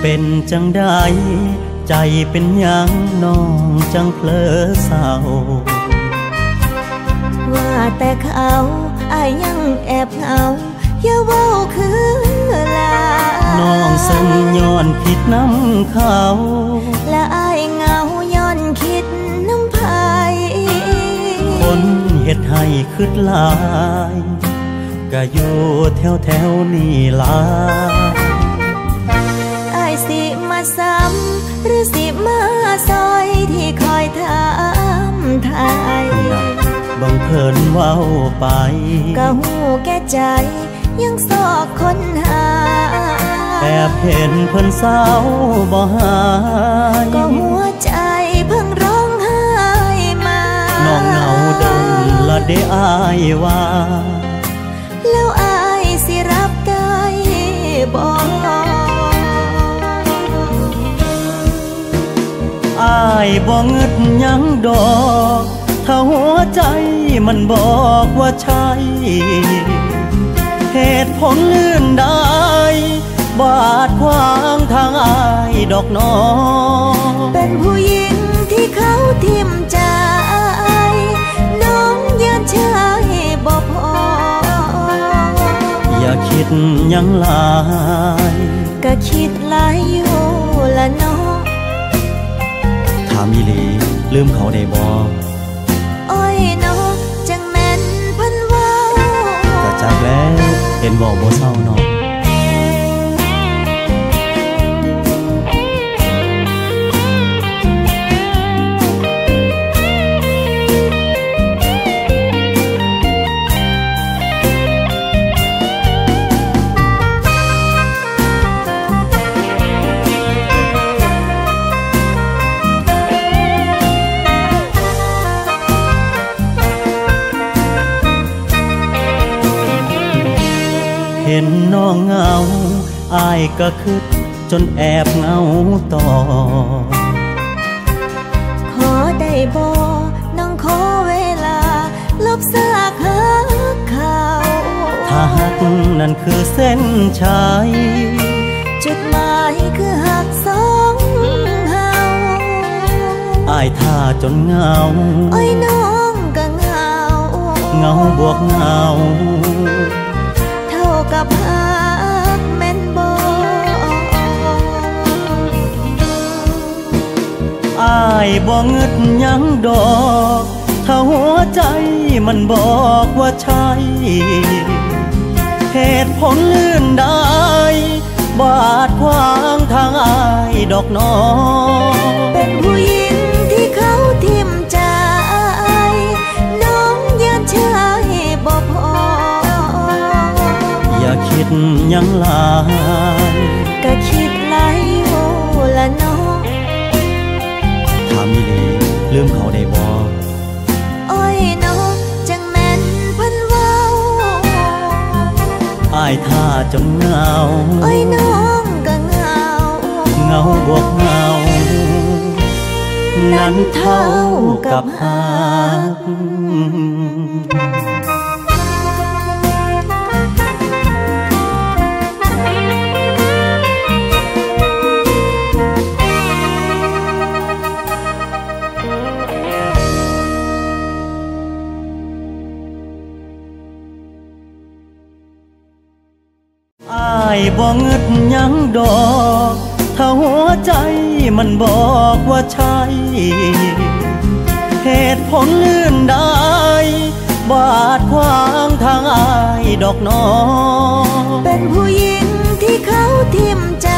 เป็นจังได้ ใจเป็นหยังน้องจังเพลอเศร้า ว่าแต่เขาอายยังแอบเหงาอย่าเว้าคือลา น้องซึ่งย้อนผิดน้ำเขา และอายเหงาย้อนคิดน้ำพายคนเฮ็ดให้คืดหลาย ก็อยู่แถวแถวๆนี่ล่ะอาย สิมาซ้ำหรือสิมาซอยที่คอยถามไทยบังเพินเว้าไปก็หูแก่ใจยังสอกคนหาแอบเห็นเพิ่นเศร้าบ่หายก็หัวใจเพิ่งร้องไห้มา น้องเหงาดนละเดอายว่าายบ่เงิดหยังดอกถ้าหัวใจมันบอกว่าใช่ เหตุผลลื่นได้ บาดขวางทางอายดอกน้องเป็นผู้หญิงที่เขาทิมใจ น้องยันชายบ่พอ อย่าคิดหยังหลาย ก็คิดหลายอยู่ละเน้องถามอีหลี ลืมเขาได้บ่อ้อยเน้องจังแม่นเพันเว้าก็จักแล้ว เห็นบอกบ่เศร้าเนาะ เห็นน้องเหงาอายก็คิดจนแอบเหงาต่อ ขอได้บ่น้องขอเวลา ลบซากหักเขาถ้าหักนั่นคือเส้นชัยจุดหมายคือหักสองเฮาอายท่าจนเหงาอ้อยน้องก็เหงาเหงาบวกเหงาเท่า กับหักแม่นบ่อายบ่เงิดยังดอก ถ้าหัวใจมันบอกว่าใช่เหตุผลลื่นได้ บาดขวางทางอายดอกน้องเป็นผู้ ยังหลายก็คิดหลายอยู่ละเน้องถามอีหลีลืมเขาได้บ่อ้อยน้องจังแม่นเพันเว้าอายท่าจนเหงาอ้อยน้องก็เหงาเหงาบวกเหงานั้นเท่ากับหัก บ่งึดยังดอก ถ้าหัวใจมันบอกว่าใช่ เหตุผลลื่นได้ บาดขวางทางอายดอกน้อง เป็นผู้หญิงที่เขาทิมใจ